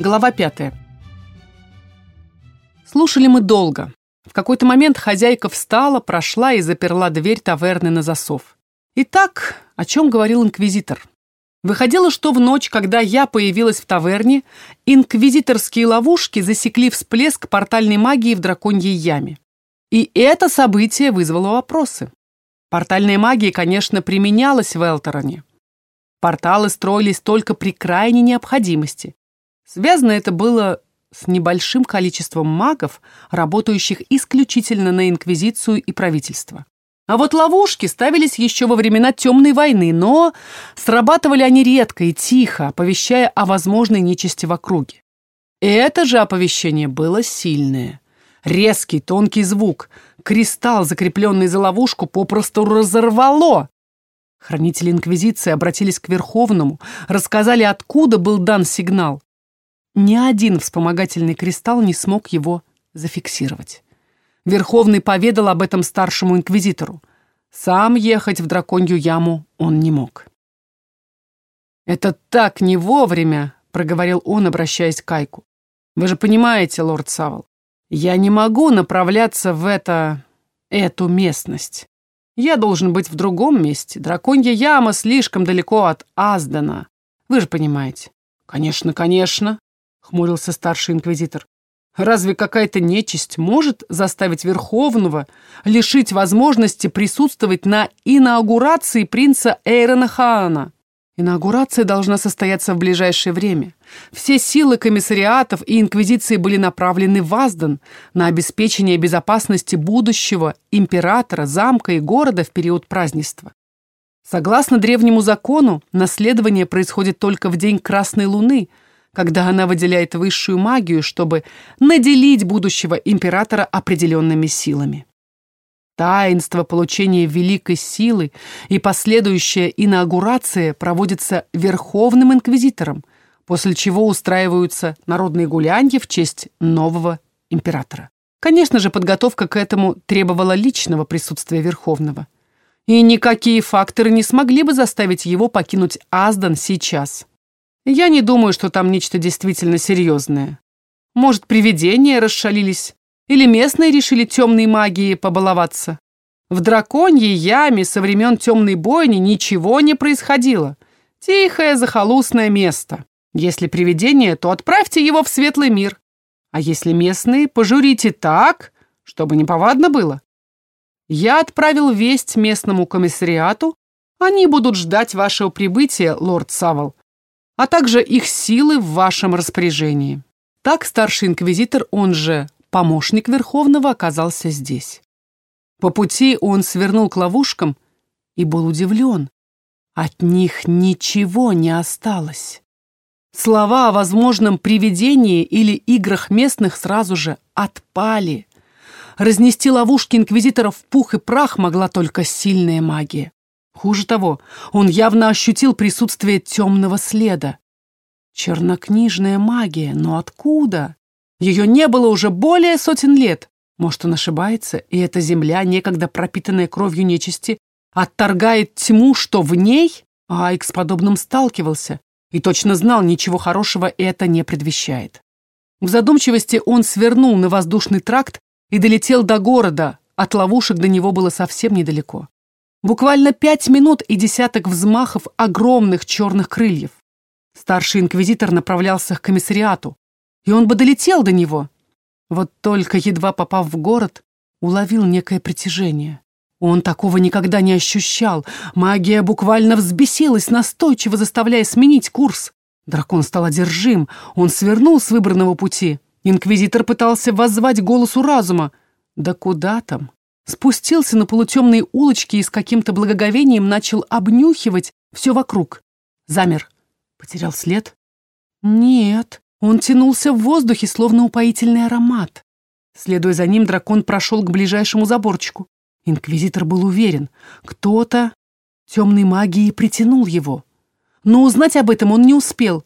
Глава пятая. Слушали мы долго. В какой-то момент хозяйка встала, прошла и заперла дверь таверны на засов. Итак, о чем говорил инквизитор? Выходило, что в ночь, когда я появилась в таверне, инквизиторские ловушки засекли всплеск портальной магии в драконьей яме. И это событие вызвало вопросы. Портальная магия, конечно, применялась в Элтороне. Порталы строились только при крайней необходимости. Связано это было с небольшим количеством магов, работающих исключительно на Инквизицию и правительство. А вот ловушки ставились еще во времена Темной войны, но срабатывали они редко и тихо, оповещая о возможной нечисти в округе. Это же оповещение было сильное. Резкий, тонкий звук. Кристалл, закрепленный за ловушку, попросту разорвало. Хранители Инквизиции обратились к Верховному, рассказали, откуда был дан сигнал. Ни один вспомогательный кристалл не смог его зафиксировать. Верховный поведал об этом старшему инквизитору. Сам ехать в драконью яму он не мог. «Это так не вовремя», — проговорил он, обращаясь к Кайку. «Вы же понимаете, лорд Савол, я не могу направляться в это... эту местность. Я должен быть в другом месте. Драконья яма слишком далеко от Аздана. Вы же понимаете. Конечно, конечно, хмурился старший инквизитор. Разве какая-то нечисть может заставить Верховного лишить возможности присутствовать на инаугурации принца Эйрона Хаана? Инаугурация должна состояться в ближайшее время. Все силы комиссариатов и инквизиции были направлены в Аздан на обеспечение безопасности будущего императора, замка и города в период празднества. Согласно древнему закону, наследование происходит только в день Красной Луны, когда она выделяет высшую магию, чтобы наделить будущего императора определенными силами. Таинство получения великой силы и последующая инаугурация проводится Верховным Инквизитором, после чего устраиваются народные гулянья в честь нового императора. Конечно же, подготовка к этому требовала личного присутствия Верховного. И никакие факторы не смогли бы заставить его покинуть Аздан сейчас. Я не думаю, что там нечто действительно серьезное. Может, привидения расшалились или местные решили темной магией побаловаться? В драконьей яме со времен темной бойни ничего не происходило. Тихое захолустное место. Если привидение, то отправьте его в светлый мир. А если местные, пожурите так, чтобы неповадно было. Я отправил весть местному комиссариату. Они будут ждать вашего прибытия, лорд Савол, а также их силы в вашем распоряжении. Так старший инквизитор, он же помощник Верховного оказался здесь. По пути он свернул к ловушкам и был удивлен. От них ничего не осталось. Слова о возможном привидении или играх местных сразу же отпали. Разнести ловушки инквизиторов в пух и прах могла только сильная магия. Хуже того, он явно ощутил присутствие темного следа. Чернокнижная магия, но откуда? Ее не было уже более сотен лет. Может, он ошибается, и эта земля, некогда пропитанная кровью нечисти, отторгает тьму, что в ней? Айк с подобным сталкивался и точно знал, ничего хорошего это не предвещает. В задумчивости он свернул на воздушный тракт и долетел до города, от ловушек до него было совсем недалеко. Буквально пять минут и десяток взмахов огромных черных крыльев. Старший инквизитор направлялся к комиссариату, и он бы долетел до него. Вот только, едва попав в город, уловил некое притяжение. Он такого никогда не ощущал. Магия буквально взбесилась, настойчиво заставляя сменить курс. Дракон стал одержим, он свернул с выбранного пути. Инквизитор пытался воззвать голосу разума. Да куда там? Спустился на полутемные улочки и с каким-то благоговением начал обнюхивать все вокруг. Замер. Потерял след? Нет, он тянулся в воздухе, словно упоительный аромат. Следуя за ним, дракон прошел к ближайшему заборчику. Инквизитор был уверен, кто-то темной магией притянул его. Но узнать об этом он не успел.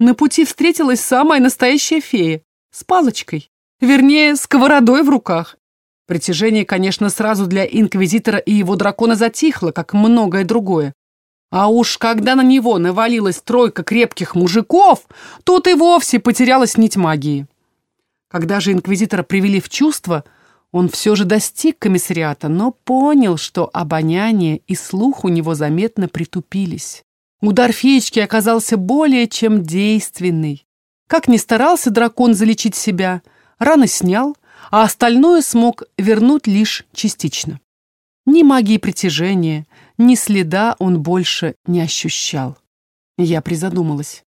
На пути встретилась самая настоящая фея с палочкой, вернее, сковородой в руках. Притяжение, конечно, сразу для инквизитора и его дракона затихло, как многое другое. А уж когда на него навалилась тройка крепких мужиков, тут и вовсе потерялась нить магии. Когда же инквизитора привели в чувство, он все же достиг комиссариата, но понял, что обоняние и слух у него заметно притупились. Удар феечки оказался более чем действенный. Как ни старался дракон залечить себя, раны снял, а остальное смог вернуть лишь частично. Ни магии притяжения, ни следа он больше не ощущал. Я призадумалась.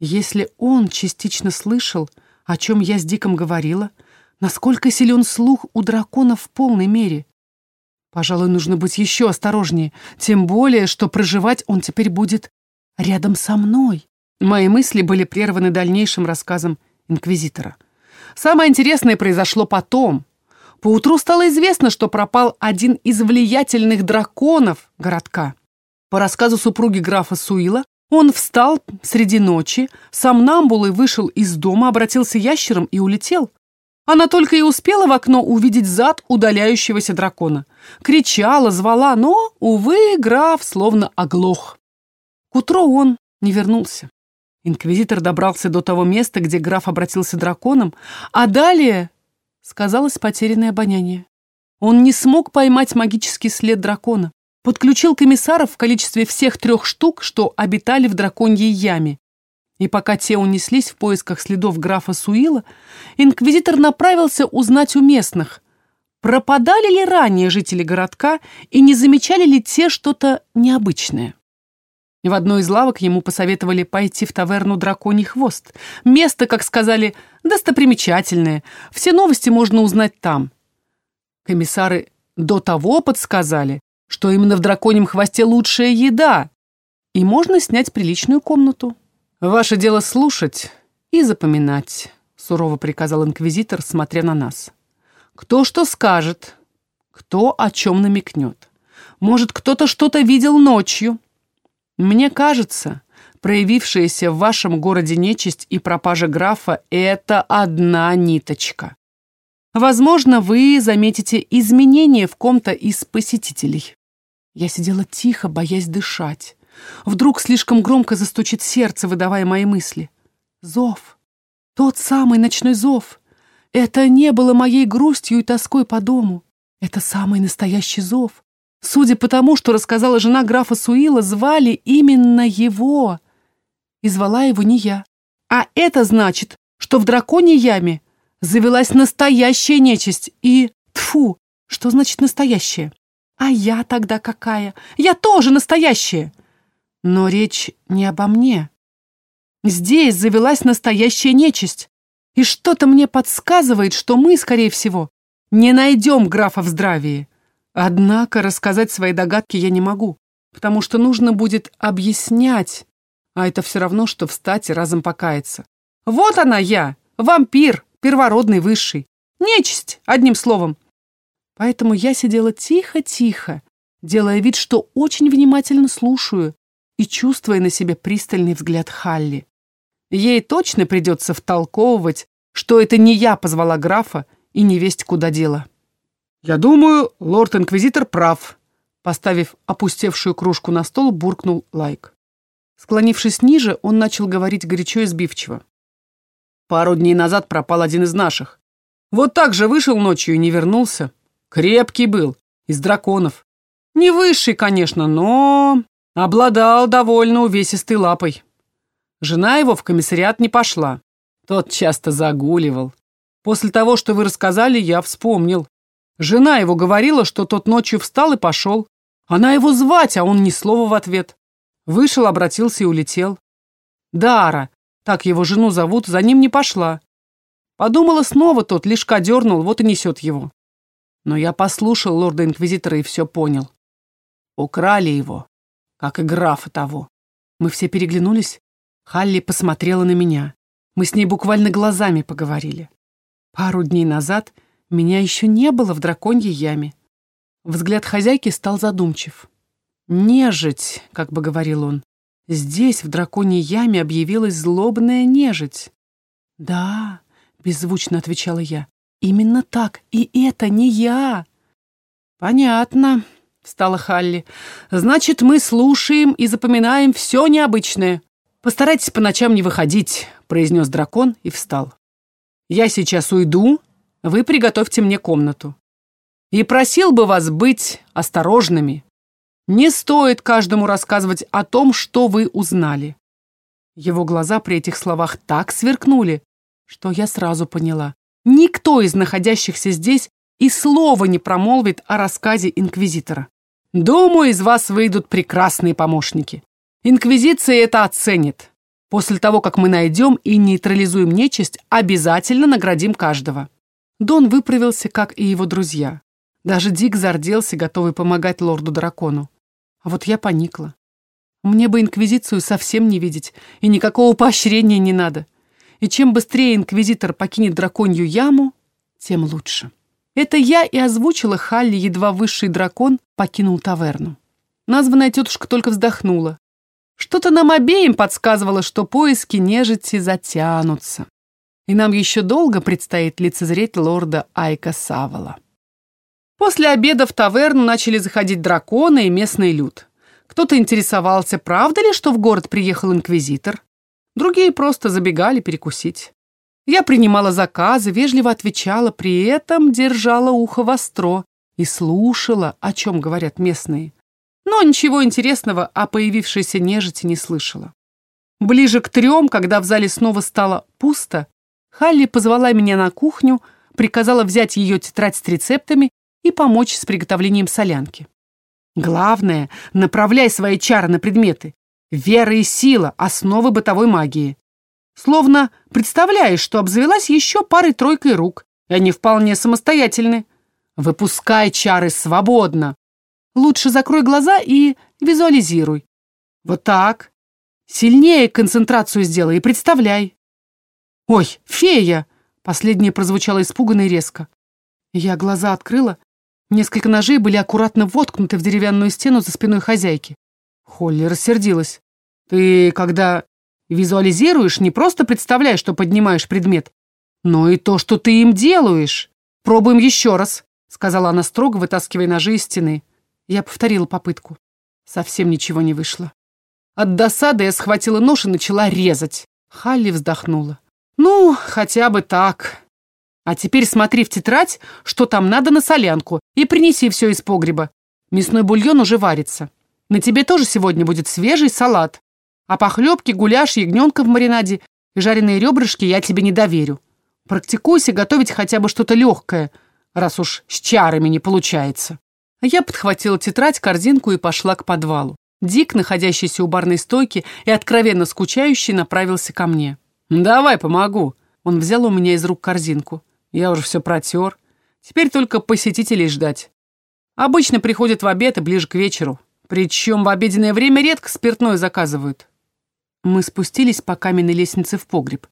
Если он частично слышал, о чем я с Диком говорила, насколько силен слух у дракона в полной мере. Пожалуй, нужно быть еще осторожнее, тем более, что проживать он теперь будет рядом со мной. Мои мысли были прерваны дальнейшим рассказом инквизитора. Самое интересное произошло потом. Поутру стало известно, что пропал один из влиятельных драконов городка. По рассказу супруги графа Суила, он встал среди ночи, сам намбулой вышел из дома, обратился ящером и улетел. Она только и успела в окно увидеть зад удаляющегося дракона. Кричала, звала, но, увы, граф словно оглох. К утру он не вернулся. Инквизитор добрался до того места, где граф обратился драконом, а далее сказалось потерянное обоняние. Он не смог поймать магический след дракона подключил комиссаров в количестве всех трех штук, что обитали в драконьей яме. И пока те унеслись в поисках следов графа Суила, инквизитор направился узнать у местных, пропадали ли ранее жители городка и не замечали ли те что-то необычное. В одной из лавок ему посоветовали пойти в таверну «Драконий хвост». Место, как сказали, достопримечательное. Все новости можно узнать там. Комиссары до того подсказали, что именно в драконьем хвосте лучшая еда, и можно снять приличную комнату. Ваше дело слушать и запоминать, сурово приказал инквизитор, смотря на нас. Кто что скажет, кто о чем намекнет. Может, кто-то что-то видел ночью. Мне кажется, проявившаяся в вашем городе нечисть и пропажа графа — это одна ниточка. Возможно, вы заметите изменения в ком-то из посетителей. Я сидела тихо, боясь дышать. Вдруг слишком громко застучит сердце, выдавая мои мысли. Зов. Тот самый ночной зов. Это не было моей грустью и тоской по дому. Это самый настоящий зов. Судя по тому, что рассказала жена графа Суила, звали именно его. И звала его не я. А это значит, что в драконьей яме завелась настоящая нечисть. И, тфу, что значит настоящая? А я тогда какая? Я тоже настоящая. Но речь не обо мне. Здесь завелась настоящая нечисть. И что-то мне подсказывает, что мы, скорее всего, не найдем графа в здравии. Однако рассказать свои догадки я не могу, потому что нужно будет объяснять, а это все равно, что встать и разом покаяться. Вот она я, вампир, первородный высший. Нечисть, одним словом. Поэтому я сидела тихо-тихо, делая вид, что очень внимательно слушаю и чувствуя на себе пристальный взгляд Халли. Ей точно придется втолковывать, что это не я позвала графа и не весть куда дело. «Я думаю, лорд-инквизитор прав», поставив опустевшую кружку на стол, буркнул Лайк. Склонившись ниже, он начал говорить горячо и сбивчиво. «Пару дней назад пропал один из наших. Вот так же вышел ночью и не вернулся. Крепкий был, из драконов. Не высший, конечно, но обладал довольно увесистой лапой. Жена его в комиссариат не пошла. Тот часто загуливал. После того, что вы рассказали, я вспомнил. Жена его говорила, что тот ночью встал и пошел. Она его звать, а он ни слова в ответ. Вышел, обратился и улетел. Дара, так его жену зовут, за ним не пошла. Подумала снова тот, лишь дернул, вот и несет его. Но я послушал лорда-инквизитора и все понял. Украли его, как и графа того. Мы все переглянулись. Халли посмотрела на меня. Мы с ней буквально глазами поговорили. Пару дней назад меня еще не было в драконьей яме. Взгляд хозяйки стал задумчив. «Нежить», — как бы говорил он. «Здесь, в драконьей яме, объявилась злобная нежить». «Да», — беззвучно отвечала я. Именно так, и это не я. Понятно, встала Халли. «Значит, мы слушаем и запоминаем все необычное. Постарайтесь по ночам не выходить», — произнес дракон и встал. «Я сейчас уйду, вы приготовьте мне комнату. И просил бы вас быть осторожными. Не стоит каждому рассказывать о том, что вы узнали». Его глаза при этих словах так сверкнули, что я сразу поняла. Никто из находящихся здесь и слова не промолвит о рассказе инквизитора. Думаю, из вас выйдут прекрасные помощники. Инквизиция это оценит. После того, как мы найдем и нейтрализуем нечисть, обязательно наградим каждого. Дон выправился, как и его друзья. Даже Дик зарделся, готовый помогать лорду-дракону. А вот я поникла. Мне бы инквизицию совсем не видеть, и никакого поощрения не надо. И чем быстрее инквизитор покинет драконью яму, тем лучше. Это я и озвучила Халли, едва высший дракон покинул таверну. Названная тетушка только вздохнула. Что-то нам обеим подсказывало, что поиски нежити затянутся. И нам еще долго предстоит лицезреть лорда Айка Савала. После обеда в таверну начали заходить драконы и местный люд. Кто-то интересовался, правда ли, что в город приехал инквизитор. Другие просто забегали перекусить. Я принимала заказы, вежливо отвечала, при этом держала ухо востро и слушала, о чем говорят местные. Но ничего интересного о появившейся нежити не слышала. Ближе к трем, когда в зале снова стало пусто, Халли позвала меня на кухню, приказала взять ее тетрадь с рецептами и помочь с приготовлением солянки. Главное, направляй свои чары на предметы. Вера и сила – основы бытовой магии. Словно представляешь, что обзавелась еще парой-тройкой рук, и они вполне самостоятельны. Выпускай чары свободно. Лучше закрой глаза и визуализируй. Вот так. Сильнее концентрацию сделай и представляй. «Ой, фея!» Последнее прозвучало испуганно и резко. Я глаза открыла. Несколько ножей были аккуратно воткнуты в деревянную стену за спиной хозяйки. Холли рассердилась. «Ты, когда Визуализируешь, не просто представляешь, что поднимаешь предмет, но и то, что ты им делаешь. Пробуем еще раз, сказала она строго, вытаскивая ножи из стены. Я повторила попытку. Совсем ничего не вышло. От досады я схватила нож и начала резать. Халли вздохнула. «Ну, хотя бы так. А теперь смотри в тетрадь, что там надо на солянку, и принеси все из погреба. Мясной бульон уже варится. На тебе тоже сегодня будет свежий салат. А похлебки, гуляш, ягненка в маринаде и жареные ребрышки я тебе не доверю. Практикуйся готовить хотя бы что-то легкое, раз уж с чарами не получается». Я подхватила тетрадь, корзинку и пошла к подвалу. Дик, находящийся у барной стойки и откровенно скучающий, направился ко мне. «Давай, помогу». Он взял у меня из рук корзинку. Я уже все протер. Теперь только посетителей ждать. Обычно приходят в обед и ближе к вечеру. Причем в обеденное время редко спиртное заказывают. Мы спустились по каменной лестнице в погреб.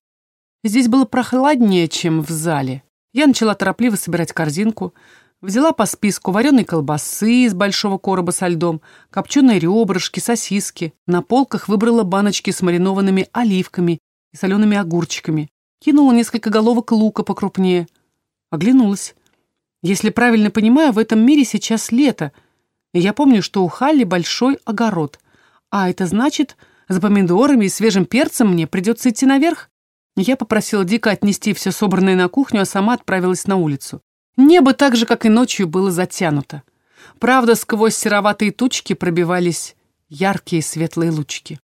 Здесь было прохладнее, чем в зале. Я начала торопливо собирать корзинку, взяла по списку вареной колбасы из большого короба со льдом, копченые ребрышки, сосиски. На полках выбрала баночки с маринованными оливками и солеными огурчиками. Кинула несколько головок лука покрупнее. Оглянулась. Если правильно понимаю, в этом мире сейчас лето. И я помню, что у Халли большой огород. А это значит, за помидорами и свежим перцем мне придется идти наверх. Я попросила Дика отнести все собранное на кухню, а сама отправилась на улицу. Небо так же, как и ночью, было затянуто. Правда, сквозь сероватые тучки пробивались яркие светлые лучики.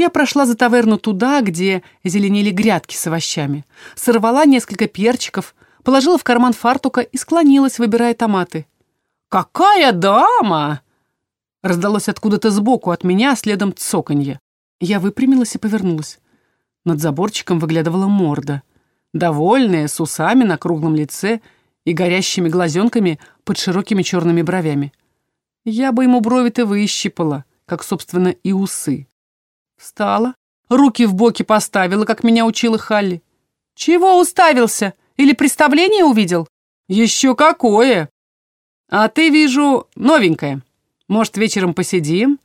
Я прошла за таверну туда, где зеленели грядки с овощами. Сорвала несколько перчиков, положила в карман фартука и склонилась, выбирая томаты. «Какая дама!» Раздалось откуда-то сбоку от меня, следом цоканье. Я выпрямилась и повернулась. Над заборчиком выглядывала морда. Довольная, с усами на круглом лице и горящими глазенками под широкими черными бровями. Я бы ему брови-то выщипала, как, собственно, и усы. Встала, руки в боки поставила, как меня учила Халли. «Чего уставился? Или представление увидел?» «Еще какое!» «А ты, вижу, новенькая. Может, вечером посидим?»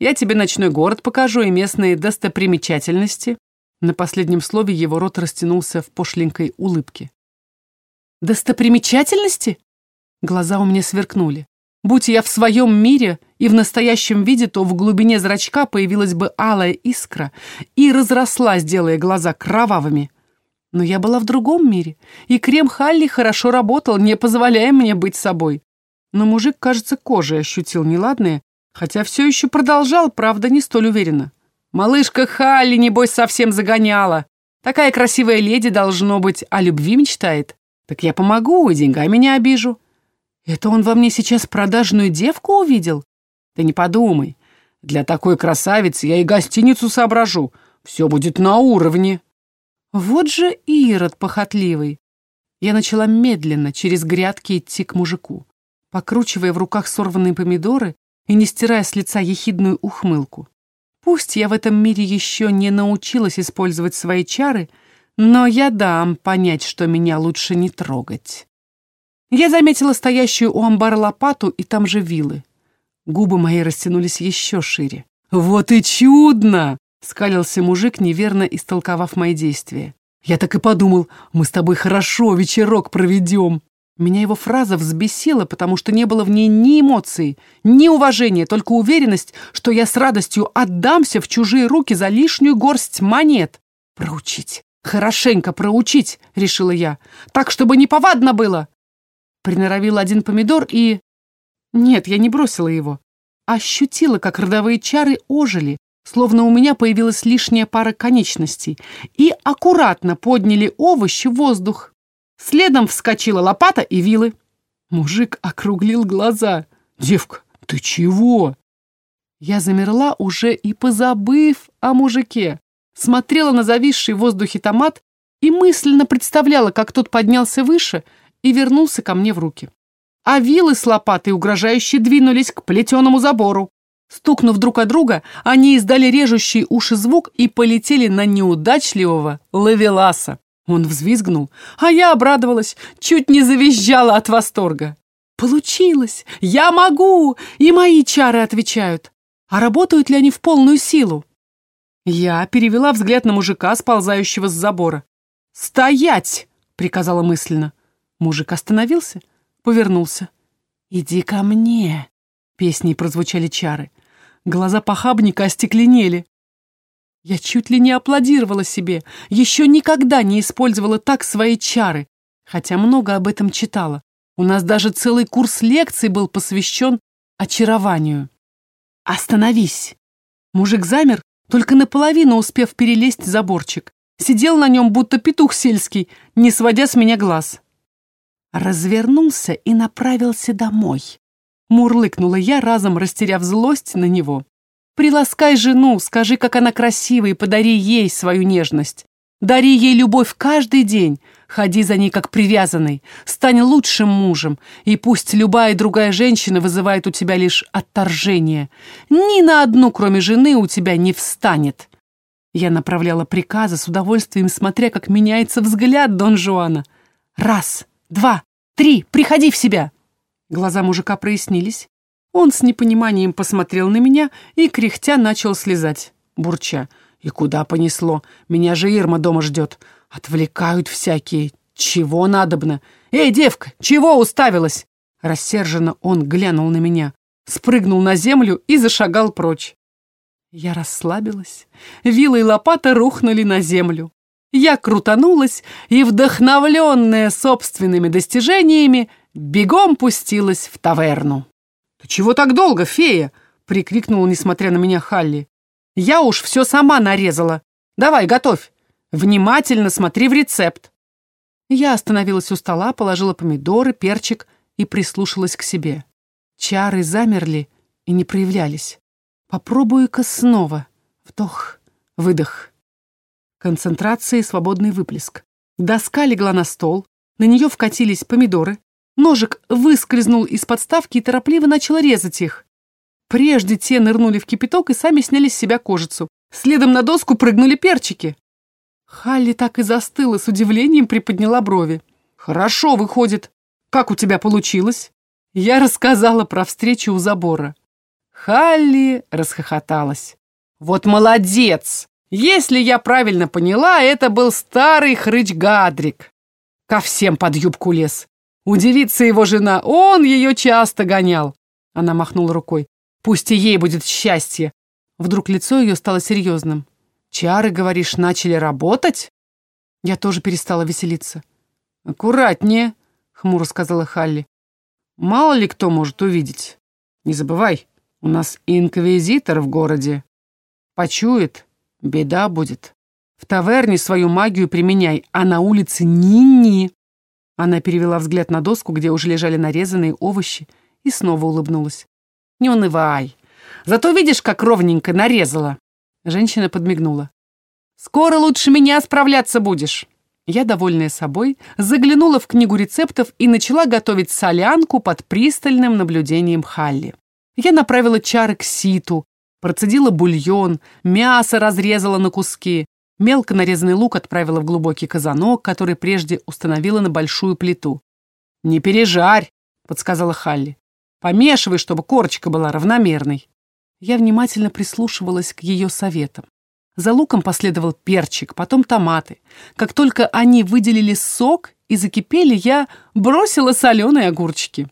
Я тебе ночной город покажу и местные достопримечательности». На последнем слове его рот растянулся в пошленькой улыбке. «Достопримечательности?» Глаза у меня сверкнули. Будь я в своем мире и в настоящем виде, то в глубине зрачка появилась бы алая искра и разрослась, делая глаза кровавыми. Но я была в другом мире, и крем Халли хорошо работал, не позволяя мне быть собой. Но мужик, кажется, кожей ощутил неладное, хотя все еще продолжал, правда, не столь уверенно. «Малышка Халли, небось, совсем загоняла. Такая красивая леди, должно быть, о любви мечтает. Так я помогу деньгами не обижу». «Это он во мне сейчас продажную девку увидел?» «Ты не подумай. Для такой красавицы я и гостиницу соображу. Все будет на уровне». Вот же Ирод похотливый. Я начала медленно через грядки идти к мужику, покручивая в руках сорванные помидоры и не стирая с лица ехидную ухмылку. Пусть я в этом мире еще не научилась использовать свои чары, но я дам понять, что меня лучше не трогать. Я заметила стоящую у амбара лопату и там же вилы. Губы мои растянулись еще шире. «Вот и чудно!» — скалился мужик, неверно истолковав мои действия. «Я так и подумал, мы с тобой хорошо вечерок проведем». Меня его фраза взбесила, потому что не было в ней ни эмоций, ни уважения, только уверенность, что я с радостью отдамся в чужие руки за лишнюю горсть монет. «Проучить, хорошенько проучить», — решила я, «так, чтобы не повадно было». Приноровила один помидор и... Нет, я не бросила его. Ощутила, как родовые чары ожили, словно у меня появилась лишняя пара конечностей, и аккуратно подняли овощи в воздух. Следом вскочила лопата и вилы. Мужик округлил глаза. «Девка, ты чего?» Я замерла уже и позабыв о мужике. Смотрела на зависший в воздухе томат и мысленно представляла, как тот поднялся выше и вернулся ко мне в руки. А вилы с лопатой угрожающе двинулись к плетеному забору. Стукнув друг о друга, они издали режущий уши звук и полетели на неудачливого лавеласа. Он взвизгнул, а я обрадовалась, чуть не завизжала от восторга. «Получилось! Я могу!» И мои чары отвечают. А работают ли они в полную силу? Я перевела взгляд на мужика, сползающего с забора. «Стоять!» — приказала мысленно. Мужик остановился, повернулся. «Иди ко мне!» — песней прозвучали чары. Глаза похабника остекленели. Я чуть ли не аплодировала себе, еще никогда не использовала так свои чары, хотя много об этом читала. У нас даже целый курс лекций был посвящен очарованию. «Остановись!» Мужик замер, только наполовину успев перелезть заборчик. Сидел на нем, будто петух сельский, не сводя с меня глаз. Развернулся и направился домой. Мурлыкнула я, разом растеряв злость на него. «Приласкай жену, скажи, как она красива, и подари ей свою нежность. Дари ей любовь каждый день, ходи за ней как привязанный, стань лучшим мужем, и пусть любая другая женщина вызывает у тебя лишь отторжение. Ни на одну, кроме жены, у тебя не встанет». Я направляла приказы с удовольствием, смотря, как меняется взгляд Дон Жуана. «Раз, два, три, приходи в себя!» Глаза мужика прояснились. Он с непониманием посмотрел на меня и, кряхтя, начал слезать, бурча. «И куда понесло? Меня же Ирма дома ждет. Отвлекают всякие. Чего надобно? Эй, девка, чего уставилась?» Рассерженно он глянул на меня, спрыгнул на землю и зашагал прочь. Я расслабилась. Вилла и лопата рухнули на землю. Я крутанулась и, вдохновленная собственными достижениями, бегом пустилась в таверну. «Ты чего так долго, фея?» — прикрикнула, несмотря на меня, Халли. «Я уж все сама нарезала. Давай, готовь. Внимательно смотри в рецепт». Я остановилась у стола, положила помидоры, перчик и прислушалась к себе. Чары замерли и не проявлялись. Попробую-ка снова. Вдох, выдох. Концентрация и свободный выплеск. Доска легла на стол, на нее вкатились помидоры, Ножик выскользнул из подставки и торопливо начал резать их. Прежде те нырнули в кипяток и сами сняли с себя кожицу. Следом на доску прыгнули перчики. Халли так и застыла, с удивлением приподняла брови. «Хорошо, выходит. Как у тебя получилось?» Я рассказала про встречу у забора. Халли расхохоталась. «Вот молодец! Если я правильно поняла, это был старый хрыч Гадрик. Ко всем под юбку лез. Удивится его жена, он ее часто гонял. Она махнула рукой. «Пусть и ей будет счастье!» Вдруг лицо ее стало серьезным. «Чары, говоришь, начали работать?» Я тоже перестала веселиться. «Аккуратнее», — хмуро сказала Халли. «Мало ли кто может увидеть. Не забывай, у нас инквизитор в городе. Почует, беда будет. В таверне свою магию применяй, а на улице ни-ни». Она перевела взгляд на доску, где уже лежали нарезанные овощи, и снова улыбнулась. «Не унывай. Зато видишь, как ровненько нарезала». Женщина подмигнула. «Скоро лучше меня справляться будешь». Я, довольная собой, заглянула в книгу рецептов и начала готовить солянку под пристальным наблюдением Халли. Я направила чары к ситу, процедила бульон, мясо разрезала на куски, Мелко нарезанный лук отправила в глубокий казанок, который прежде установила на большую плиту. «Не пережарь», — подсказала Халли. «Помешивай, чтобы корочка была равномерной». Я внимательно прислушивалась к ее советам. За луком последовал перчик, потом томаты. Как только они выделили сок и закипели, я бросила соленые огурчики.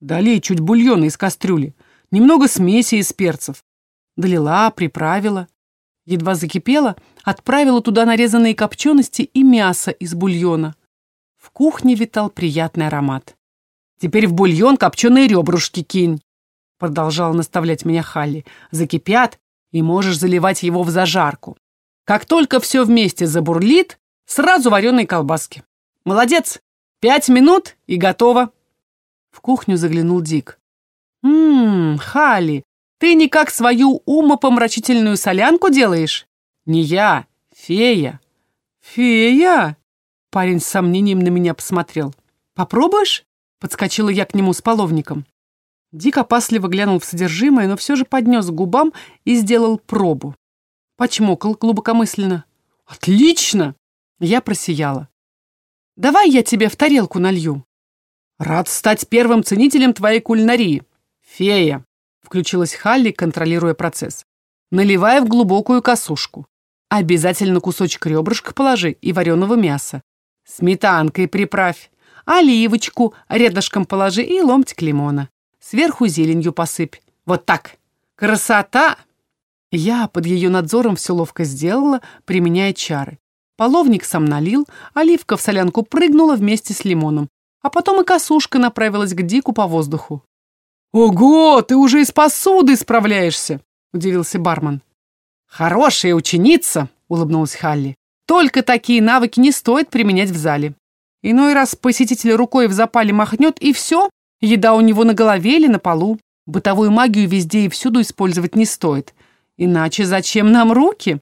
Долей чуть бульона из кастрюли, немного смеси из перцев. Долила, приправила. Едва закипела, отправила туда нарезанные копчености и мясо из бульона. В кухне витал приятный аромат. «Теперь в бульон копченые ребрышки кинь», — продолжала наставлять меня Халли. «Закипят, и можешь заливать его в зажарку. Как только все вместе забурлит, сразу вареные колбаски. Молодец! Пять минут и готово!» В кухню заглянул Дик. «Ммм, Халли, ты никак свою умопомрачительную солянку делаешь? Не я, фея. Фея? Парень с сомнением на меня посмотрел. Попробуешь? Подскочила я к нему с половником. Дик опасливо глянул в содержимое, но все же поднес к губам и сделал пробу. Почмокал глубокомысленно. «Отлично!» Я просияла. «Давай я тебе в тарелку налью». «Рад стать первым ценителем твоей кулинарии. Фея!» Включилась Халли, контролируя процесс. Наливай в глубокую косушку. Обязательно кусочек ребрышка положи и вареного мяса. Сметанкой приправь. Оливочку рядышком положи и ломтик лимона. Сверху зеленью посыпь. Вот так. Красота! Я под ее надзором все ловко сделала, применяя чары. Половник сам налил, оливка в солянку прыгнула вместе с лимоном, а потом и косушка направилась к Дику по воздуху. «Ого, ты уже из посуды справляешься!» — удивился бармен. «Хорошая ученица!» — улыбнулась Халли. «Только такие навыки не стоит применять в зале. Иной раз посетитель рукой в запале махнет, и все, еда у него на голове или на полу. Бытовую магию везде и всюду использовать не стоит. Иначе зачем нам руки?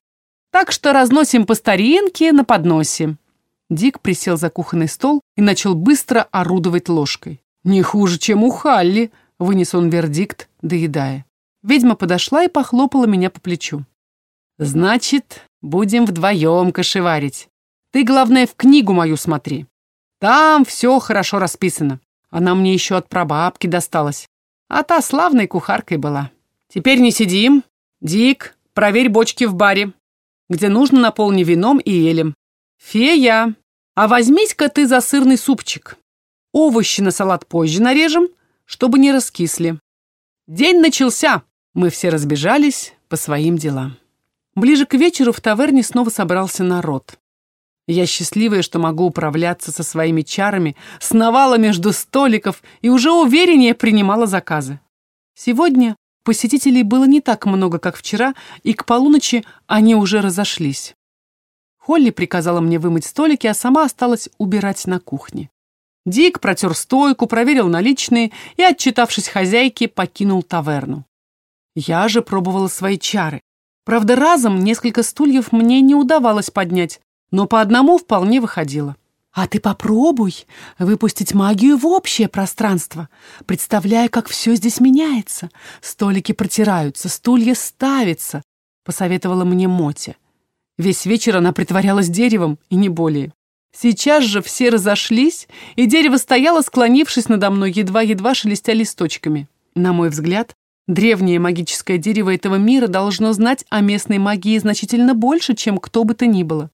Так что разносим по старинке на подносе». Дик присел за кухонный стол и начал быстро орудовать ложкой. «Не хуже, чем у Халли», Вынес он вердикт, доедая. Ведьма подошла и похлопала меня по плечу. «Значит, будем вдвоем кошеварить. Ты, главное, в книгу мою смотри. Там все хорошо расписано. Она мне еще от прабабки досталась. А та славной кухаркой была. Теперь не сидим. Дик, проверь бочки в баре. Где нужно, наполни вином и элем. Фея, а возьмись-ка ты за сырный супчик. Овощи на салат позже нарежем, чтобы не раскисли. День начался. Мы все разбежались по своим делам. Ближе к вечеру в таверне снова собрался народ. Я счастливая, что могу управляться со своими чарами, сновала между столиков и уже увереннее принимала заказы. Сегодня посетителей было не так много, как вчера, и к полуночи они уже разошлись. Холли приказала мне вымыть столики, а сама осталась убирать на кухне. Дик протер стойку, проверил наличные и, отчитавшись хозяйке, покинул таверну. Я же пробовала свои чары. Правда, разом несколько стульев мне не удавалось поднять, но по одному вполне выходило. «А ты попробуй выпустить магию в общее пространство, представляя, как все здесь меняется. Столики протираются, стулья ставятся», — посоветовала мне Мотя. Весь вечер она притворялась деревом, и не более. Сейчас же все разошлись, и дерево стояло, склонившись надо мной, едва-едва шелестя листочками. На мой взгляд, древнее магическое дерево этого мира должно знать о местной магии значительно больше, чем кто бы то ни было.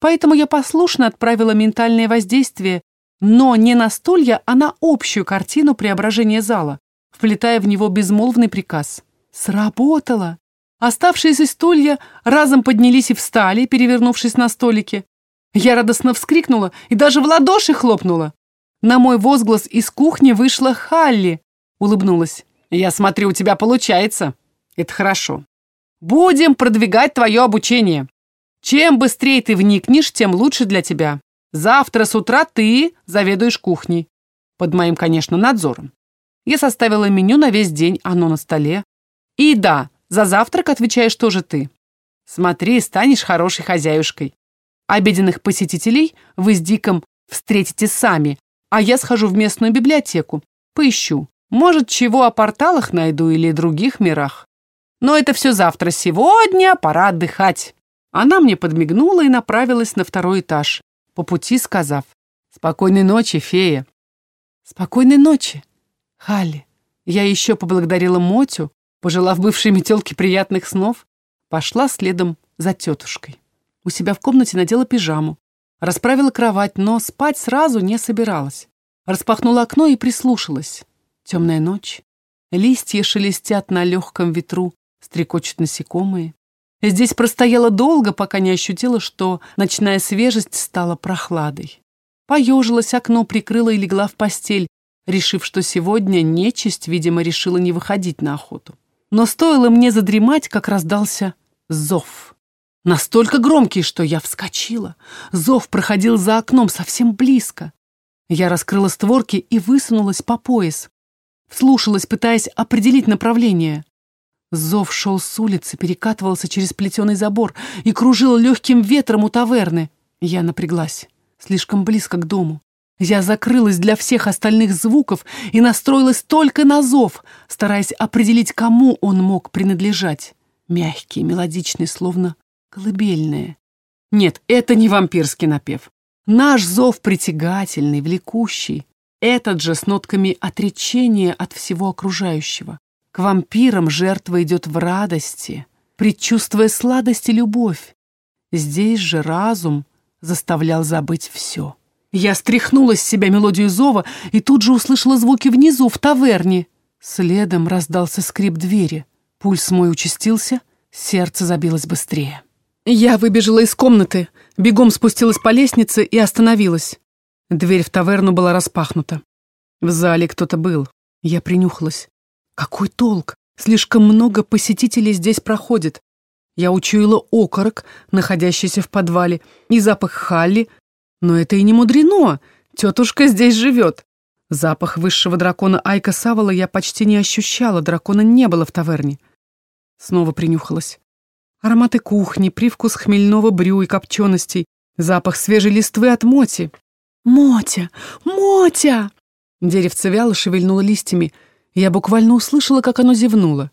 Поэтому я послушно отправила ментальное воздействие, но не на стулья, а на общую картину преображения зала, вплетая в него безмолвный приказ. Сработало! Оставшиеся стулья разом поднялись и встали, перевернувшись на столике. Я радостно вскрикнула и даже в ладоши хлопнула. На мой возглас из кухни вышла Халли. Улыбнулась. «Я смотрю, у тебя получается. Это хорошо. Будем продвигать твое обучение. Чем быстрее ты вникнешь, тем лучше для тебя. Завтра с утра ты заведуешь кухней. Под моим, конечно, надзором. Я составила меню на весь день, оно на столе. И да, за завтрак отвечаешь тоже ты. Смотри, станешь хорошей хозяюшкой. Обеденных посетителей вы с Диком встретите сами, а я схожу в местную библиотеку, поищу. Может, чего о порталах найду или других мирах. Но это все завтра. Сегодня пора отдыхать. Она мне подмигнула и направилась на второй этаж, по пути сказав «Спокойной ночи, фея». «Спокойной ночи, Халли». Я еще поблагодарила Мотю, пожелав бывшей метелке приятных снов, пошла следом за тетушкой. У себя в комнате надела пижаму, расправила кровать, но спать сразу не собиралась. Распахнула окно и прислушалась. Темная ночь. Листья шелестят на легком ветру, стрекочут насекомые. Здесь простояла долго, пока не ощутила, что ночная свежесть стала прохладой. Поежилась, окно прикрыла и легла в постель, решив, что сегодня нечисть, видимо, решила не выходить на охоту. Но стоило мне задремать, как раздался зов. Настолько громкий, что я вскочила. Зов проходил за окном совсем близко. Я раскрыла створки и высунулась по пояс. Вслушалась, пытаясь определить направление. Зов шел с улицы, перекатывался через плетеный забор и кружил легким ветром у таверны. Я напряглась. Слишком близко к дому. Я закрылась для всех остальных звуков и настроилась только на зов, стараясь определить, кому он мог принадлежать. Мягкий, мелодичный, словно колыбельные. Нет, это не вампирский напев. Наш зов притягательный, влекущий. Этот же с нотками отречения от всего окружающего. К вампирам жертва идет в радости, предчувствуя сладость и любовь. Здесь же разум заставлял забыть все. Я стряхнула с себя мелодию зова и тут же услышала звуки внизу, в таверне. Следом раздался скрип двери. Пульс мой участился, сердце забилось быстрее. Я выбежала из комнаты, бегом спустилась по лестнице и остановилась. Дверь в таверну была распахнута. В зале кто-то был. Я принюхалась. Какой толк? Слишком много посетителей здесь проходит. Я учуяла окорок, находящийся в подвале, и запах халли. Но это и не мудрено. Тетушка здесь живет. Запах высшего дракона Айка Савала я почти не ощущала, дракона не было в таверне. Снова принюхалась. Ароматы кухни, привкус хмельного брю и копченостей, запах свежей листвы от моти. «Мотя! Мотя!» Деревце вяло шевельнуло листьями, я буквально услышала, как оно зевнуло.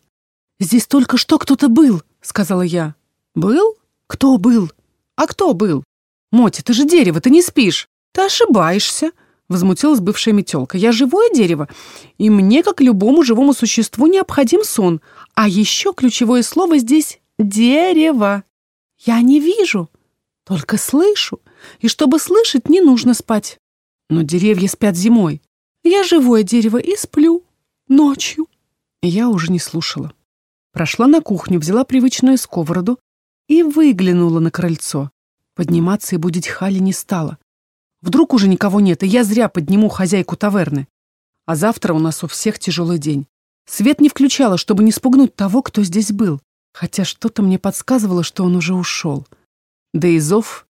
«Здесь только что кто-то был», — сказала я. «Был? Кто был? А кто был? Мотя, ты же дерево, ты не спишь. Ты ошибаешься», — возмутилась бывшая метелка. «Я живое дерево, и мне, как любому живому существу, необходим сон. А еще ключевое слово здесь — дерево. Я не вижу, только слышу. И чтобы слышать, не нужно спать. Но деревья спят зимой. Я живое дерево и сплю. Ночью. Я уже не слушала. Прошла на кухню, взяла привычную сковороду и выглянула на крыльцо. Подниматься и будить Хали не стала. Вдруг уже никого нет, и я зря подниму хозяйку таверны. А завтра у нас у всех тяжелый день. Свет не включала, чтобы не спугнуть того, кто здесь был. Хотя что-то мне подсказывало, что он уже ушел. Да и зов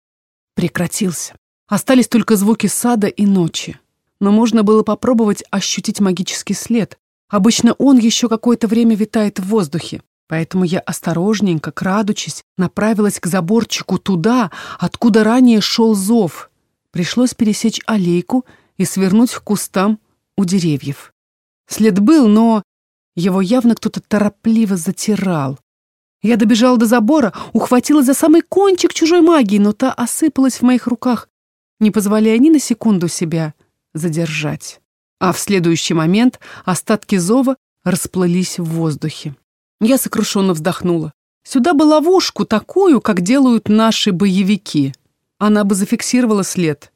прекратился. Остались только звуки сада и ночи. Но можно было попробовать ощутить магический след, Обычно он еще какое-то время витает в воздухе, поэтому я осторожненько, крадучись, направилась к заборчику туда, откуда ранее шел зов. Пришлось пересечь аллейку и свернуть к кустам у деревьев. След был, но его явно кто-то торопливо затирал. Я добежала до забора, ухватила за самый кончик чужой магии, но та осыпалась в моих руках, не позволяя ни на секунду себя задержать а в следующий момент остатки зова расплылись в воздухе. Я сокрушенно вздохнула. Сюда бы ловушку такую, как делают наши боевики. Она бы зафиксировала след.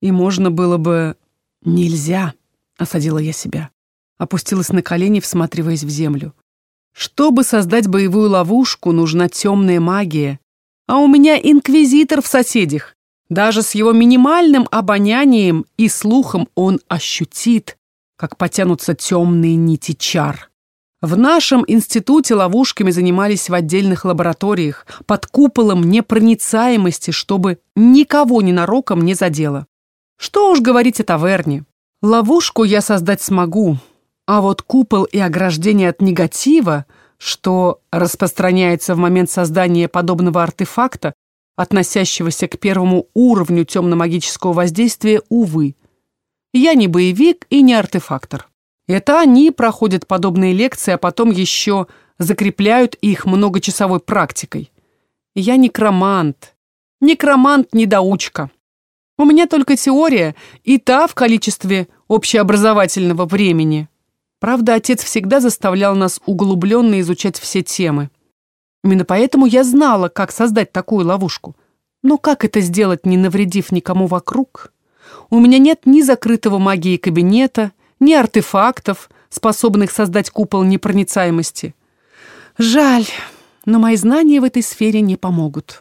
И можно было бы... Нельзя, осадила я себя. Опустилась на колени, всматриваясь в землю. Чтобы создать боевую ловушку, нужна темная магия. А у меня инквизитор в соседях. Даже с его минимальным обонянием и слухом он ощутит, как потянутся темные нити чар. В нашем институте ловушками занимались в отдельных лабораториях, под куполом непроницаемости, чтобы никого ненароком не задело. Что уж говорить о таверне. Ловушку я создать смогу, а вот купол и ограждение от негатива, что распространяется в момент создания подобного артефакта, относящегося к первому уровню темно-магического воздействия, увы. Я не боевик и не артефактор. Это они проходят подобные лекции, а потом еще закрепляют их многочасовой практикой. Я некромант. Некромант-недоучка. У меня только теория, и та в количестве общеобразовательного времени. Правда, отец всегда заставлял нас углубленно изучать все темы. Именно поэтому я знала, как создать такую ловушку. Но как это сделать, не навредив никому вокруг? У меня нет ни закрытого магии кабинета, ни артефактов, способных создать купол непроницаемости. Жаль, но мои знания в этой сфере не помогут.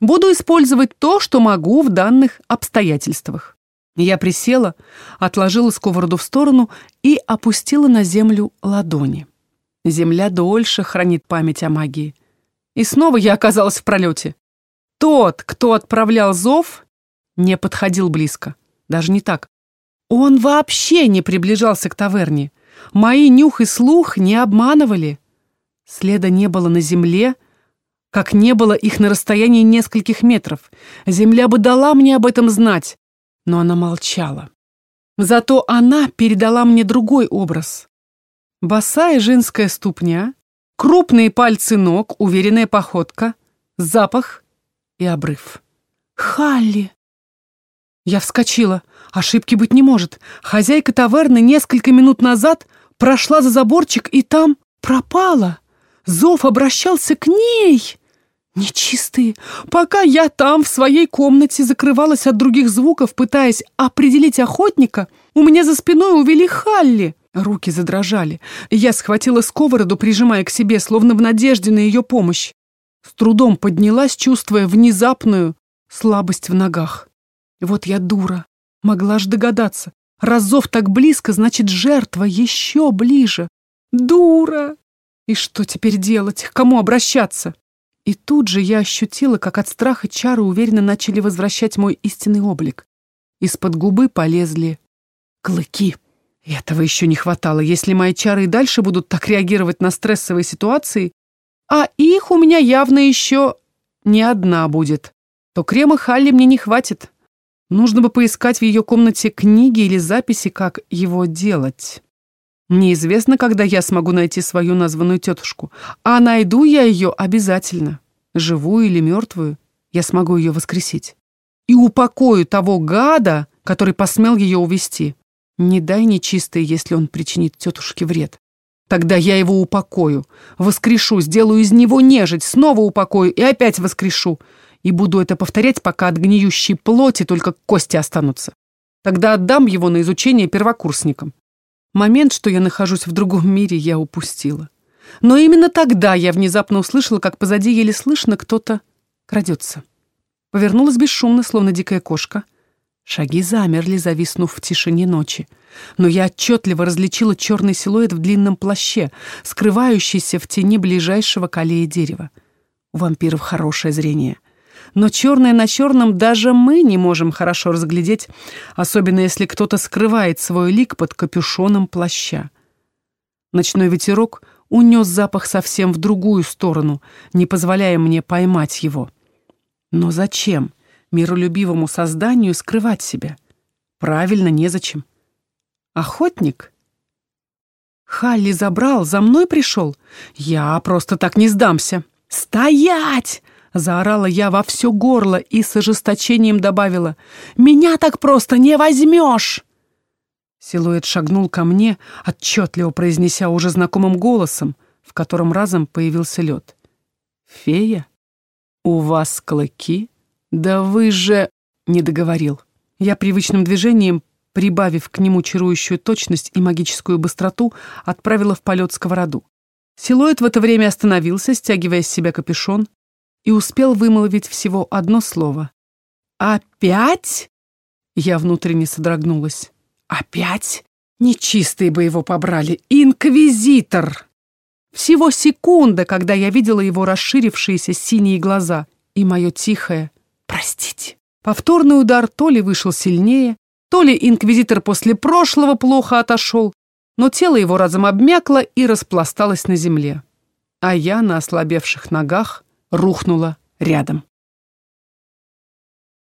Буду использовать то, что могу в данных обстоятельствах. Я присела, отложила сковороду в сторону и опустила на землю ладони. Земля дольше хранит память о магии. И снова я оказалась в пролете. Тот, кто отправлял зов, не подходил близко. Даже не так. Он вообще не приближался к таверне. Мои нюх и слух не обманывали. Следа не было на земле, как не было их на расстоянии нескольких метров. Земля бы дала мне об этом знать, но она молчала. Зато она передала мне другой образ. Босая женская ступня, крупные пальцы ног, уверенная походка, запах и обрыв. «Халли!» Я вскочила. Ошибки быть не может. Хозяйка таверны несколько минут назад прошла за заборчик и там пропала. Зов обращался к ней. Нечистые. Пока я там в своей комнате закрывалась от других звуков, пытаясь определить охотника, у меня за спиной увели Халли. Руки задрожали. Я схватила сковороду, прижимая к себе, словно в надежде на ее помощь. С трудом поднялась, чувствуя внезапную слабость в ногах. Вот я дура. Могла ж догадаться. Разов так близко, значит, жертва еще ближе. Дура! И что теперь делать? К кому обращаться? И тут же я ощутила, как от страха чары уверенно начали возвращать мой истинный облик. Из-под губы полезли клыки. Этого еще не хватало. Если мои чары и дальше будут так реагировать на стрессовые ситуации, а их у меня явно еще не одна будет, то крема Халли мне не хватит. Нужно бы поискать в ее комнате книги или записи, как его делать. Неизвестно, когда я смогу найти свою названную тетушку, а найду я ее обязательно. Живую или мертвую, я смогу ее воскресить. И упокою того гада, который посмел ее увести. Не дай нечистой, если он причинит тетушке вред. Тогда я его упокою, воскрешу, сделаю из него нежить, снова упокою и опять воскрешу и буду это повторять, пока от гниющей плоти только кости останутся. Тогда отдам его на изучение первокурсникам. Момент, что я нахожусь в другом мире, я упустила. Но именно тогда я внезапно услышала, как позади еле слышно кто-то крадется. Повернулась бесшумно, словно дикая кошка. Шаги замерли, зависнув в тишине ночи. Но я отчетливо различила черный силуэт в длинном плаще, скрывающийся в тени ближайшего к аллее дерева. У вампиров хорошее зрение — но черное на черном даже мы не можем хорошо разглядеть, особенно если кто-то скрывает свой лик под капюшоном плаща. Ночной ветерок унес запах совсем в другую сторону, не позволяя мне поймать его. Но зачем миролюбивому созданию скрывать себя? Правильно, незачем. Охотник? Халли забрал, за мной пришел. Я просто так не сдамся. «Стоять!» Заорала я во все горло и с ожесточением добавила «Меня так просто не возьмешь!» Силуэт шагнул ко мне, отчетливо произнеся уже знакомым голосом, в котором разом появился лед. «Фея, у вас клыки? Да вы же...» — не договорил. Я привычным движением прибавив к нему чарующую точность и магическую быстроту, отправила в полет сковороду. Силуэт в это время остановился, стягивая с себя капюшон, и успел вымолвить всего одно слово. «Опять?» Я внутренне содрогнулась. «Опять?» Нечистые бы его побрали. Инквизитор! Всего секунда, когда я видела его расширившиеся синие глаза и мое тихое «простите». Повторный удар то ли вышел сильнее, то ли инквизитор после прошлого плохо отошел, но тело его разом обмякло и распласталось на земле. А я на ослабевших ногах рухнула рядом.